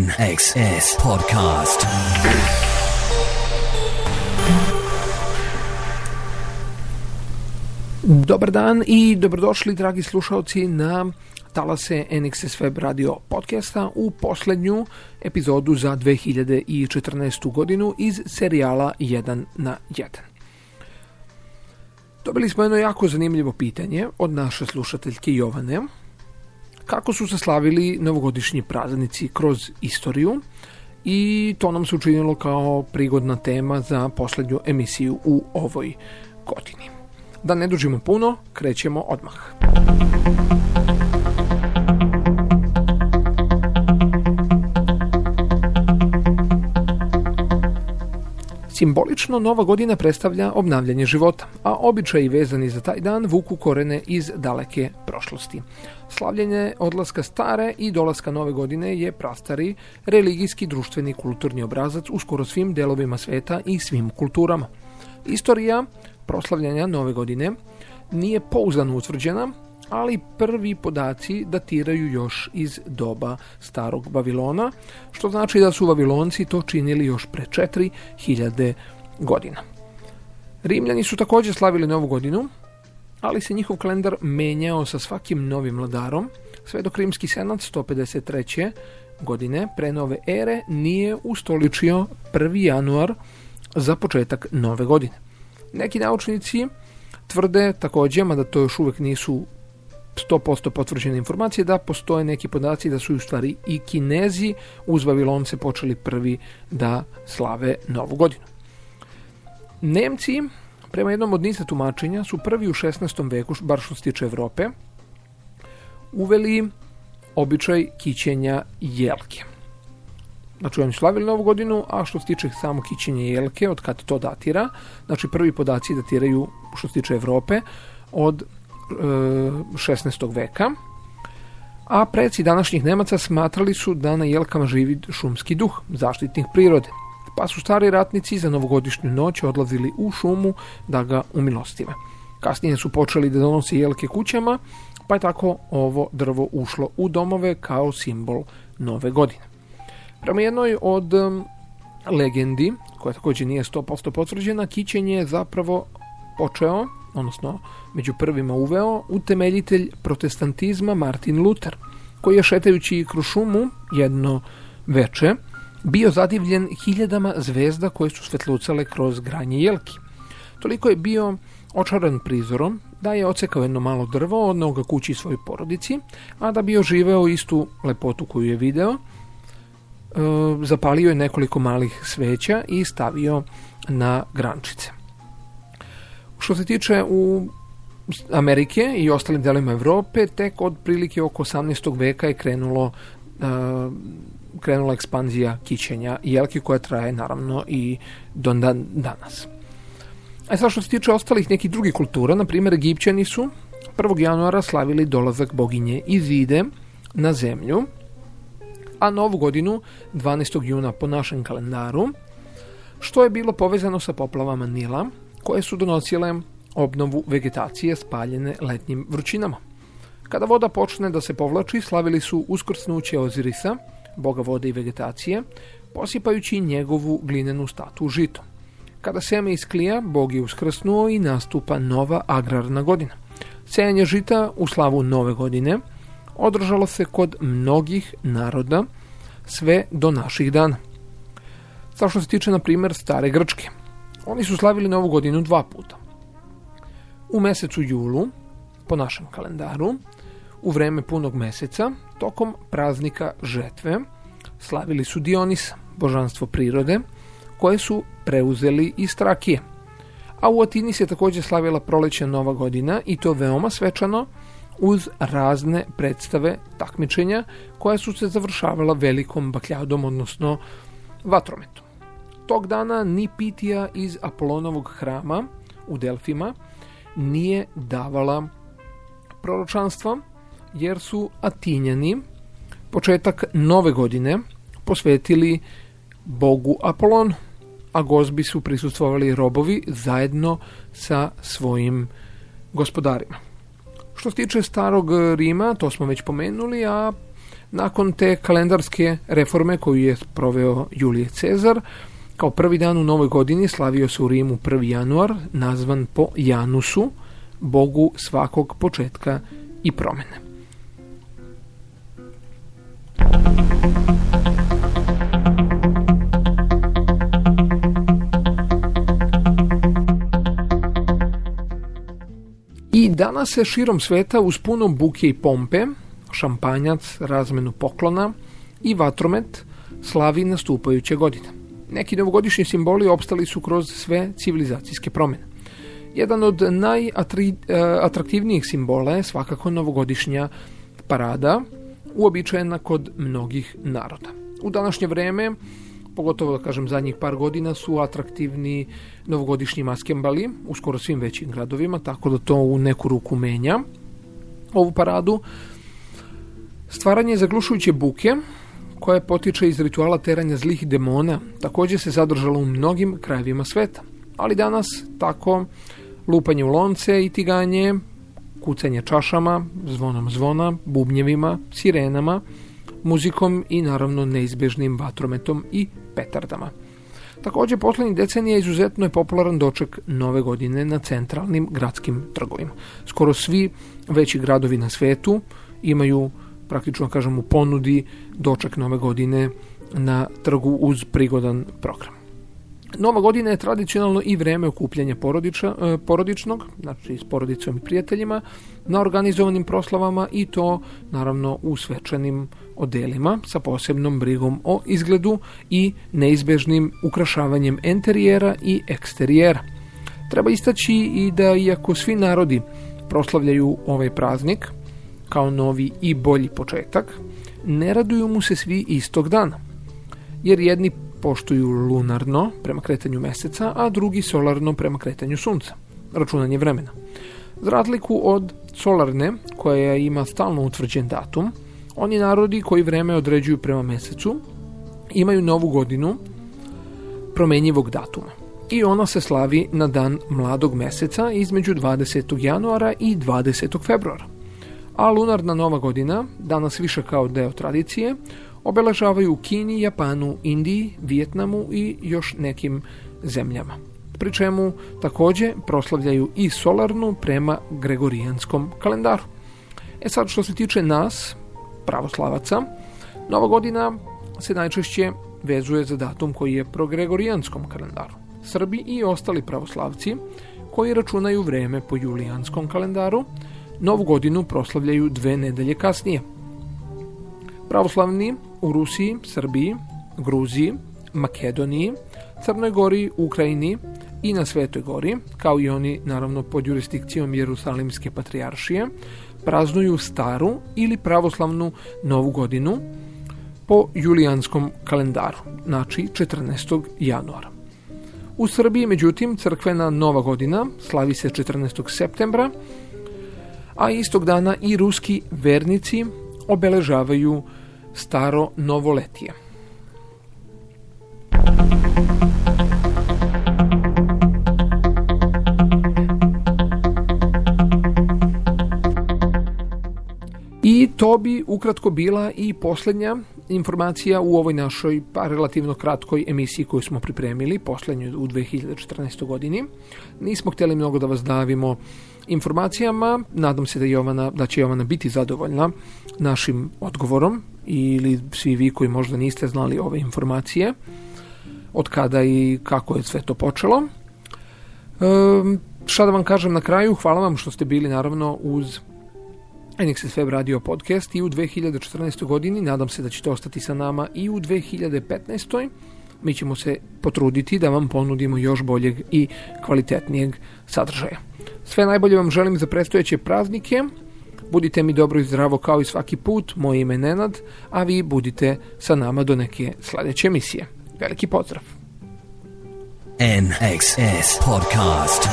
NXS Podcast. Dobar dan i dobrodošli dragi slušalci na talase NXS Web radio podcasta u posljednju epizodu za 2014. godinu iz serijala 1 na 1. Dobili smo jedno jako zanimljivo pitanje od naše slušateljke Jovane. Kako su se slavili novogodišnji praznici kroz istoriju i to nam se učinilo kao prigodna tema za posljednju emisiju u ovoj godini. Da ne dužimo puno, krećemo odmah. Simbolično Nova godina predstavlja obnavljanje života, a običaji vezani za taj dan vuku korene iz daleke prošlosti. Slavljenje odlaska stare i dolaska nove godine je prastari religijski, društveni, kulturni obrazac u skoro svim delovima sveta i svim kulturama. Istorija proslavljanja nove godine nije pouzdano utvrđena, ali prvi podaci datiraju još iz doba starog Babilona, što znači da su Vavilonci to činili još pre 4000 godina. Rimljani su također slavili novu godinu, ali se njihov kalendar menjao sa svakim novim vladarom, sve dok rimski senat 153. godine pre nove ere nije ustoličio 1. januar za početak nove godine. Neki naučnici tvrde također, mada to još uvijek nisu 100% potvrđene informacije da postoje neki podaci da su u stvari i Kinezi uz Vavilonce počeli prvi da slave Novu godinu. Nemci, prema jednom od niza tumačenja, su prvi u 16. veku, bar što se tiče Europe, uveli običaj kićenja jelke. Znači oni slavili Novu godinu, a što se tiče samo kićenja jelke, od kad to datira, znači prvi podaci datiraju što se tiče Europe od 16. E, veka, a preci današnjih Nemaca smatrali su da na jelkama živi šumski duh, zaštitnih prirode, pa su stari ratnici za novogodišnju noć odlazili u šumu da ga umilostive. Kasnije su počeli da donose jelke kućama, pa je tako ovo drvo ušlo u domove kao simbol nove godine. Prema jednoj od legendi, koja također nije 100% potvrđena, kićenje je zapravo počeo odnosno među prvima uveo, utemeljitelj protestantizma Martin Luther, koji je šetajući kroz šumu jedno veče bio zadivljen hiljadama zvezda koje su svetlucale kroz granje jelki. Toliko je bio očaran prizorom da je ocekao jedno malo drvo, odnao ga kući svojoj porodici, a da bi oživeo istu lepotu koju je video, e, zapalio je nekoliko malih sveća i stavio na grančice. Što se tiče u Amerike i ostalim delima Europe, tek od prilike oko 18. veka je krenulo uh, krenula ekspanzija kićenja jelki koja traje naravno i do dan danas. A sad što se tiče ostalih nekih drugih kultura, na primjer Egipćani su 1. januara slavili dolazak boginje Izide na zemlju, a novu godinu 12. juna po našem kalendaru, što je bilo povezano sa poplavama Nila, koje su donosile obnovu vegetacije spaljene letnjim vrućinama. Kada voda počne da se povlači, slavili su uskrsnuće Ozirisa, boga vode i vegetacije, posipajući njegovu glinenu statu žito. Kada seme isklija, bog je uskrsnuo i nastupa nova agrarna godina. Sejanje žita u slavu nove godine održalo se kod mnogih naroda sve do naših dana. Sa što se tiče, na primjer, stare Grčke – oni su slavili Novu godinu dva puta. U mesecu julu, po našem kalendaru, u vreme punog meseca, tokom praznika žetve, slavili su Dionisa, božanstvo prirode, koje su preuzeli iz Trakije. A u Atini se također slavila proleća Nova godina i to veoma svečano uz razne predstave takmičenja koja su se završavala velikom bakljadom, odnosno vatrometom tog dana ni Pitija iz Apolonovog hrama u Delfima nije davala proročanstva, jer su Atinjani početak nove godine posvetili bogu Apolon, a gozbi su prisustvovali robovi zajedno sa svojim gospodarima. Što se tiče starog Rima, to smo već pomenuli, a Nakon te kalendarske reforme koju je proveo Julije Cezar, kao prvi dan u novoj godini slavio se u Rimu 1. januar, nazvan po Janusu, bogu svakog početka i promene. I danas se širom sveta uz puno buke i pompe, šampanjac, razmenu poklona i vatromet slavi nastupajuće godine. Neki novogodišnji simboli opstali su kroz sve civilizacijske promjene. Jedan od najatraktivnijih simbola je svakako novogodišnja parada, uobičajena kod mnogih naroda. U današnje vrijeme, pogotovo da kažem zadnjih par godina, su atraktivni novogodišnji maskembali u skoro svim većim gradovima, tako da to u neku ruku menja ovu paradu. Stvaranje zaglušujuće buke, koja potiče iz rituala teranja zlih demona, također se zadržalo u mnogim krajevima sveta. Ali danas tako lupanje u lonce i tiganje, kucanje čašama, zvonom zvona, bubnjevima, sirenama, muzikom i naravno neizbježnim vatrometom i petardama. Također, posljednjih decenija izuzetno je popularan doček nove godine na centralnim gradskim trgovima. Skoro svi veći gradovi na svetu imaju praktično kažem u ponudi doček nove godine na trgu uz prigodan program. Nova godina je tradicionalno i vreme okupljanja porodiča, e, porodičnog, znači s porodicom i prijateljima, na organizovanim proslavama i to naravno u svečanim odelima sa posebnom brigom o izgledu i neizbežnim ukrašavanjem enterijera i eksterijera. Treba istaći i da iako svi narodi proslavljaju ovaj praznik kao novi i bolji početak, ne raduju mu se svi istog dana, jer jedni poštuju lunarno prema kretanju meseca, a drugi solarno prema kretanju sunca, računanje vremena. Za razliku od solarne, koja ima stalno utvrđen datum, oni narodi koji vreme određuju prema mesecu imaju novu godinu promenjivog datuma. I ona se slavi na dan mladog meseca između 20. januara i 20. februara. A lunarna nova godina, danas više kao deo tradicije, obeležavaju u Kini, Japanu, Indiji, Vijetnamu i još nekim zemljama. Pri čemu također proslavljaju i solarnu prema gregorijanskom kalendaru. E sad što se tiče nas, pravoslavaca, Nova godina se najčešće vezuje za datum koji je pro gregorijanskom kalendaru. Srbi i ostali pravoslavci koji računaju vreme po julijanskom kalendaru, Novu godinu proslavljaju dve nedelje kasnije. Pravoslavni u Rusiji, Srbiji, Gruziji, Makedoniji, Crnoj Gori, Ukrajini i na Svetoj Gori, kao i oni naravno pod jurisdikcijom Jerusalimske patrijaršije, praznuju staru ili pravoslavnu novu godinu po julijanskom kalendaru, znači 14. januara. U Srbiji, međutim, crkvena nova godina slavi se 14. septembra, a istog dana i ruski vernici obeležavaju staro novoletije. I to bi ukratko bila i posljednja informacija u ovoj našoj pa relativno kratkoj emisiji koju smo pripremili, posljednjoj u 2014. godini. Nismo htjeli mnogo da vas davimo informacijama, nadam se da, Jovana, da će Jovana biti zadovoljna našim odgovorom ili svi vi koji možda niste znali ove informacije, od kada i kako je sve to počelo. E, šta da vam kažem na kraju, hvala vam što ste bili naravno uz NXSFB radio podcast i u 2014. godini, nadam se da ćete ostati sa nama i u 2015. Mi ćemo se potruditi da vam ponudimo još boljeg i kvalitetnijeg sadržaja. Sve najbolje vam želim za predstojeće praznike. Budite mi dobro i zdravo kao i svaki put. Moje ime je Nenad, a vi budite sa nama do neke sljedeće emisije. Veliki pozdrav! NXS Podcast